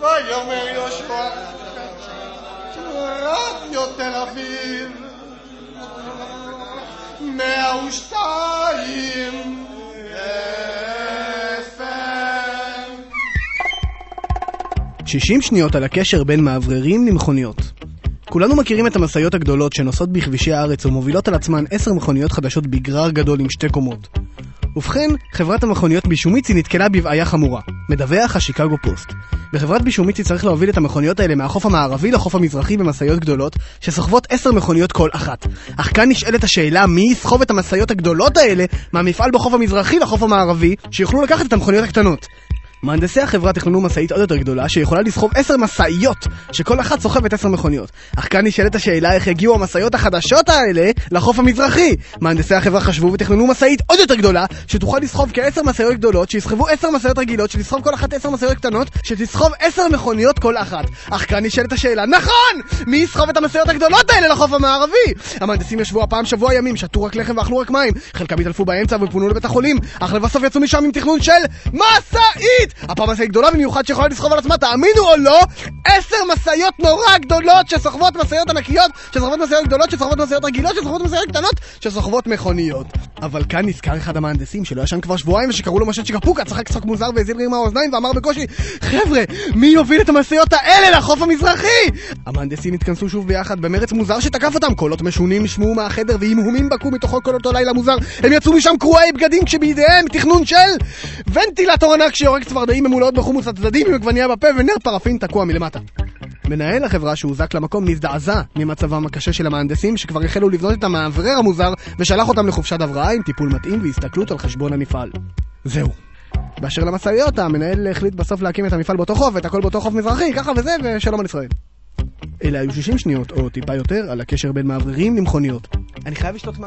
ויאמר יהושע רדיו תל אביב מאה ושתיים FM 60 שניות על הקשר בין מאווררים למכוניות. כולנו מכירים את המשאיות הגדולות שנוסעות בכבישי הארץ ומובילות על עצמן עשר מכוניות חדשות בגרר גדול עם שתי קומות. ובכן, חברת המכוניות בישומיצי נתקלה בבעיה חמורה. מדווח השיקגו פוסט. בחברת בישומיצי צריך להוביל את המכוניות האלה מהחוף המערבי לחוף המזרחי במשאיות גדולות, שסוחבות עשר מכוניות כל אחת. אך כאן נשאלת השאלה מי יסחוב את המשאיות הגדולות האלה מהמפעל בחוף המזרחי לחוף המערבי, שיוכלו לקחת את המכוניות הקטנות. מהנדסי החברה תכננו משאית עוד יותר גדולה שיכולה לסחוב עשר משאיות שכל אחת סוחבת עשר מכוניות אך כאן נשאלת השאלה איך יגיעו המשאיות החדשות האלה לחוף המזרחי מהנדסי החברה חשבו ותכננו משאית עוד יותר גדולה שתוכל לסחוב כעשר משאיות גדולות שיסחבו עשר משאיות רגילות שתסחוב כל אחת עשר משאיות קטנות שתסחוב עשר מכוניות כל אחת אך כאן נשאלת השאלה נכון! מי יסחוב את המשאיות הגדולות האלה לחוף המערבי? המהנדסים ישבו הפעם שבוע ימים שתו רק לחם ואכלו רק מים חלקם התעלפו באמצע ופונו לבית החולים אך לבסוף יצאו משם עם תכנון של משאית! הפעם משאית גדולה במיוחד שיכולה לסחוב על עצמה, תאמינו או לא, עשר משאיות נורא גדולות שסוחבות משאיות ענקיות, שסוחבות משאיות גדולות, שסוחבות משאיות רגילות, שסוחבות משאיות קטנות, שסוחבות מכוניות. אבל כאן נזכר אחד המהנדסים שלא ישן כבר שבועיים ושקראו לו משה צ'יקפוקה, צחק צחוק מוזר והזיל רים מהאוזניים ואמר בקושי חבר'ה, מי יוביל את המשאיות האלה לחוף המזרחי? המהנדסים התכנסו שוב ביחד במרץ מוזר שתקף אותם, קולות משונים נשמעו מהחדר והמהומים בקעו מתוכו כל אותו לילה מוזר. הם יצאו משם קרועי בגדים כשבידיהם תכנון של ונטילטור ענק שיורק צפרדעים ממולאות בחומוס הצדדים עם עגבנייה בפה ונר פרפין תקוע מלמטה. מנהל החברה שהוזק למקום נזדעזע ממצבם הקשה של המהנדסים שכבר החלו לבנות את המאוורר המוזר ושלח אותם לחופשת הבראה עם טיפול מתאים והסתכלות על חשבון המפעל. זהו. באשר למשאיות, המנהל החליט בסוף להקים את המפעל באותו חוף, ואת הכל באותו חוף מזרחי, ככה וזה, ושלום על ישראל. אלה היו 60 שניות, או טיפה יותר, על הקשר בין מאווררים למכוניות. אני חייב לשתות מה...